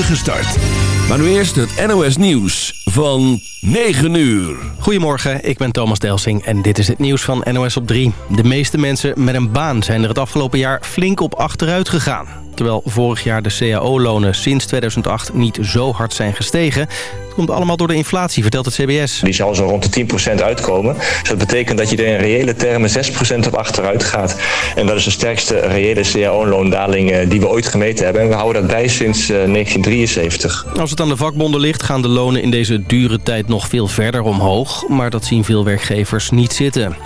spoedige start. Maar nu eerst het NOS Nieuws van 9 uur. Goedemorgen, ik ben Thomas Delsing en dit is het nieuws van NOS op 3. De meeste mensen met een baan zijn er het afgelopen jaar flink op achteruit gegaan. Terwijl vorig jaar de cao-lonen sinds 2008 niet zo hard zijn gestegen. Het komt allemaal door de inflatie, vertelt het CBS. Die zal zo rond de 10% uitkomen. Dus dat betekent dat je er in reële termen 6% op achteruit gaat. En dat is de sterkste reële cao-loondaling eh, die we ooit gemeten hebben. En we houden dat bij sinds 1973. Eh, Als het aan de vakbonden ligt, gaan de lonen in deze dure tijd nog veel verder omhoog. Maar dat zien veel werkgevers niet zitten.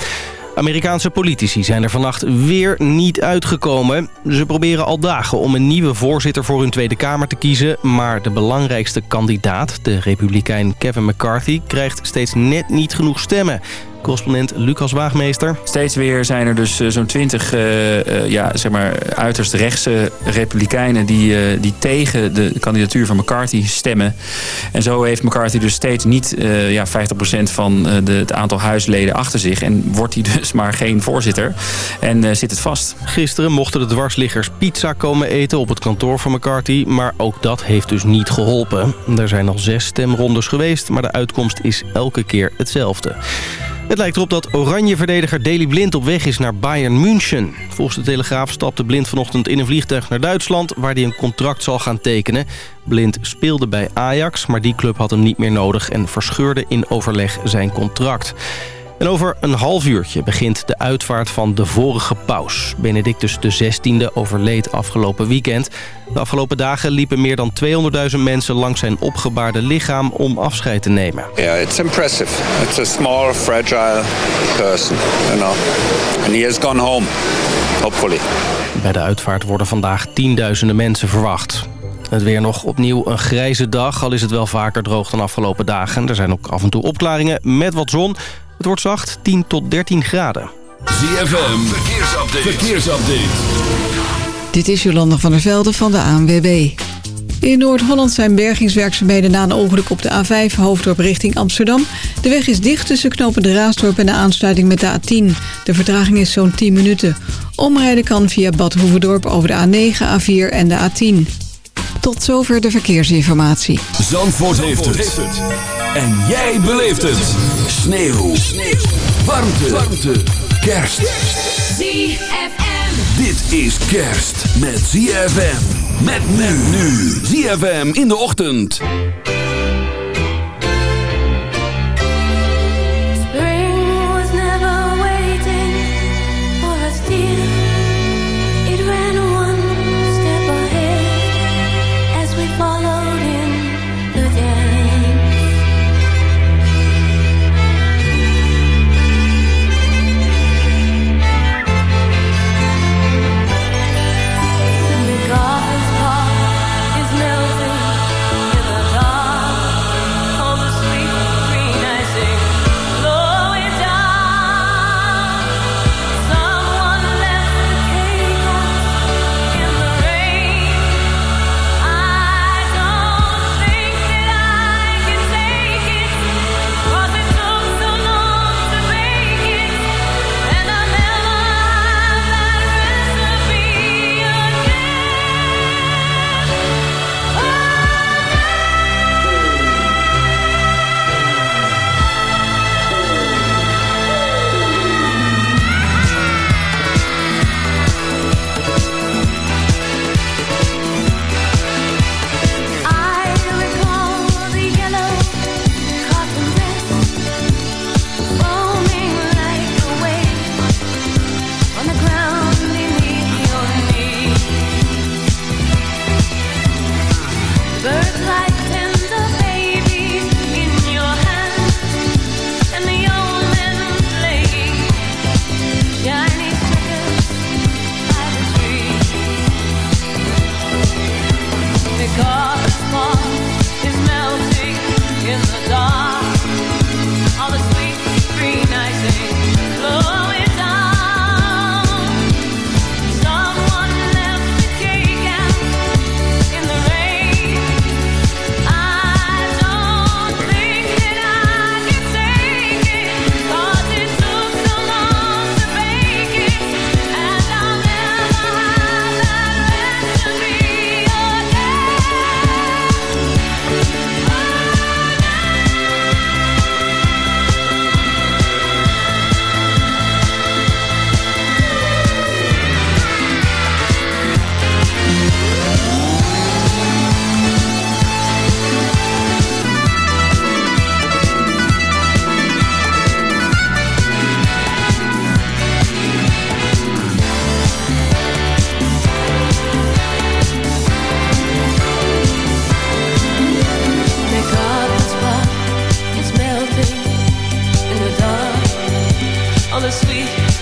Amerikaanse politici zijn er vannacht weer niet uitgekomen. Ze proberen al dagen om een nieuwe voorzitter voor hun Tweede Kamer te kiezen... maar de belangrijkste kandidaat, de republikein Kevin McCarthy... krijgt steeds net niet genoeg stemmen. Correspondent Lucas Waagmeester. Steeds weer zijn er dus zo'n twintig uh, ja, zeg maar, uiterst rechtse republikeinen... Die, die tegen de kandidatuur van McCarthy stemmen. En zo heeft McCarthy dus steeds niet ja, 50% van de, het aantal huisleden achter zich. En wordt hij dus maar geen voorzitter. En zit het vast. Gisteren mochten de dwarsliggers pizza komen eten op het kantoor van McCarthy. Maar ook dat heeft dus niet geholpen. Er zijn al zes stemrondes geweest, maar de uitkomst is elke keer hetzelfde. Het lijkt erop dat oranje-verdediger Daley Blind op weg is naar Bayern München. Volgens de Telegraaf stapte Blind vanochtend in een vliegtuig naar Duitsland... waar hij een contract zal gaan tekenen. Blind speelde bij Ajax, maar die club had hem niet meer nodig... en verscheurde in overleg zijn contract. En over een half uurtje begint de uitvaart van de vorige paus. Benedictus XVI overleed afgelopen weekend. De afgelopen dagen liepen meer dan 200.000 mensen langs zijn opgebaarde lichaam om afscheid te nemen. Ja, yeah, it's impressive. It's a small, fragile person, you know. And he has gone home, hopefully. Bij de uitvaart worden vandaag tienduizenden mensen verwacht. Het weer nog opnieuw een grijze dag, al is het wel vaker droog dan afgelopen dagen. Er zijn ook af en toe opklaringen met wat zon. Het wordt zacht, 10 tot 13 graden. ZFM, verkeersupdate. verkeersupdate. Dit is Jolanda van der Velde van de ANWB. In Noord-Holland zijn bergingswerkzaamheden na een ongeluk op de A5 hoofddorp richting Amsterdam. De weg is dicht tussen knopende Raasdorp en de aansluiting met de A10. De vertraging is zo'n 10 minuten. Omrijden kan via Bad Hoeverdorp over de A9, A4 en de A10. Tot zover de verkeersinformatie. Zandvoort, heeft, het. En jij beleeft het. Sneeuw. Sneeuw. Warmte. Warmte. Kerst. ZFM. Dit is kerst met ZFM. Met men nu. ZFM in de ochtend.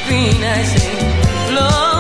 screen I say, Lord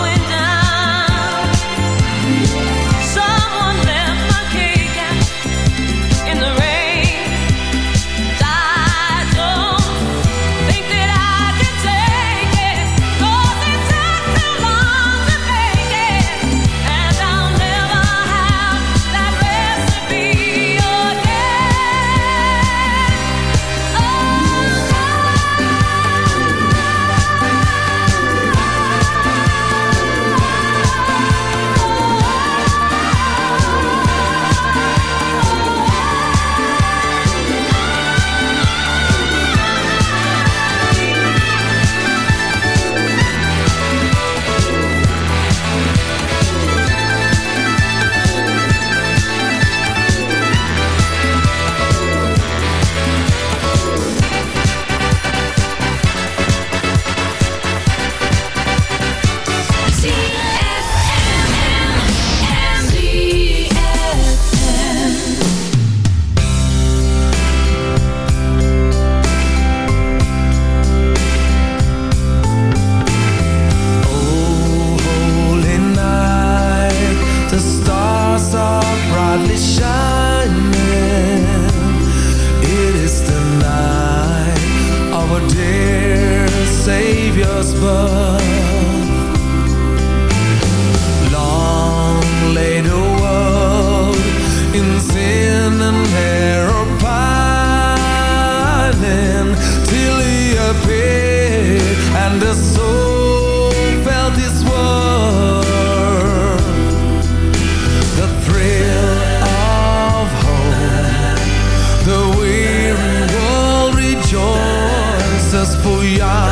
despojar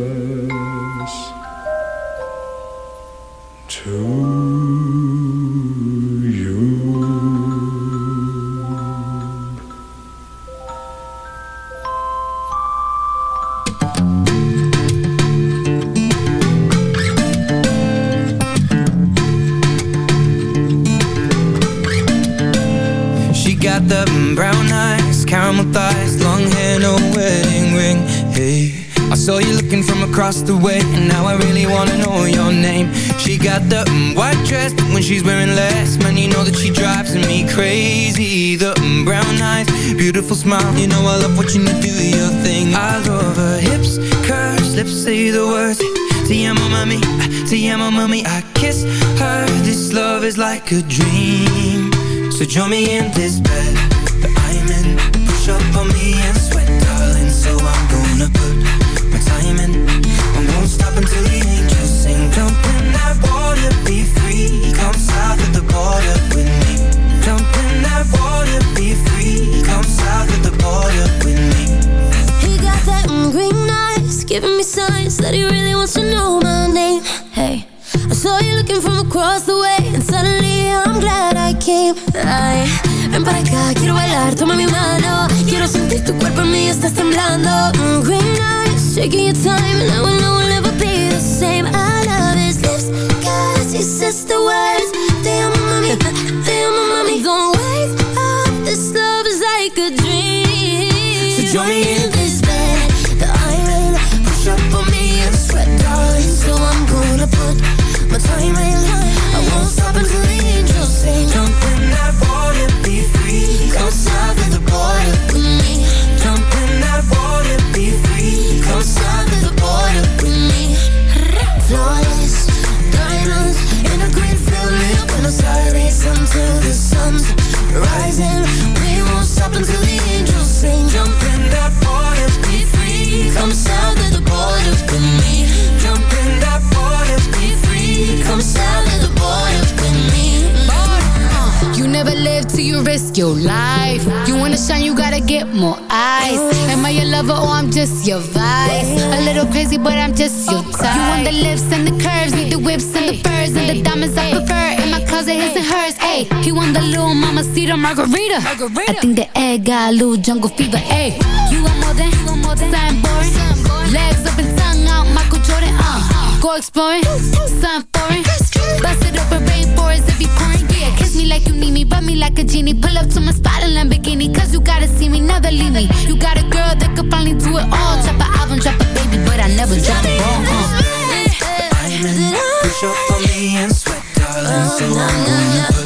like a dream. So join me in this bed toma mi mano. Quiero sentir tu cuerpo en mí, estás temblando. Mm, green eyes, taking your time, and I will we'll never be the same. I love his lips, cause he says the words. Te amo, mami, te amo, mami. Don't wake up, this love is like a dream. So Join me in he want the little mama cedar margarita. I think the egg got a little jungle fever. Ayy, you want more than, something boring. Legs up and tongue out, Michael Jordan. Uh, go exploring, something foreign. Bust it open, rainforest if you pouring. Yeah, kiss me like you need me, rub me like a genie. Pull up to my spot in Lamborghini, cause you gotta see me, never leave me. You got a girl that could finally do it all. Drop an album, drop a baby, but I never drop the ball. Uh. Diamond, push up on me and sweat, darling. So I'm gonna put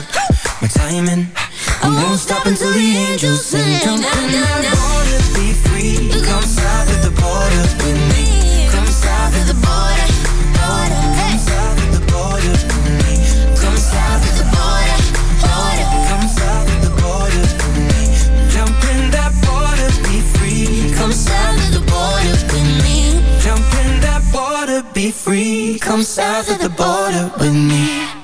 my time in. I won't stop until the angels sing. Jump in that water, be free. Come south of the border with me. Come south of the border, border. Come south of the border with me. Come south of the border, border. Come south of the border with me. Jump in that water, be free. Come south of the border with me. Jump in that water, be free. Come south of the border with me.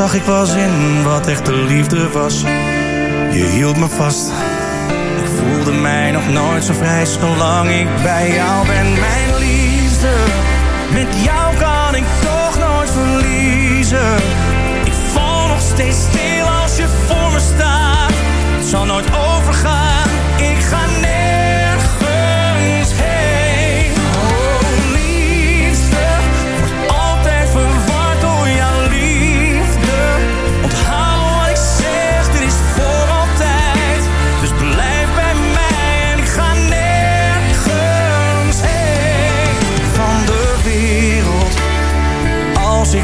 zag ik was in wat echte liefde was. Je hield me vast. Ik voelde mij nog nooit zo vrij, zolang ik bij jou ben. Mijn liefde, met jou kan ik toch nooit verliezen. Ik val nog steeds stil als je voor me staat. Het zal nooit overgaan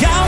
jou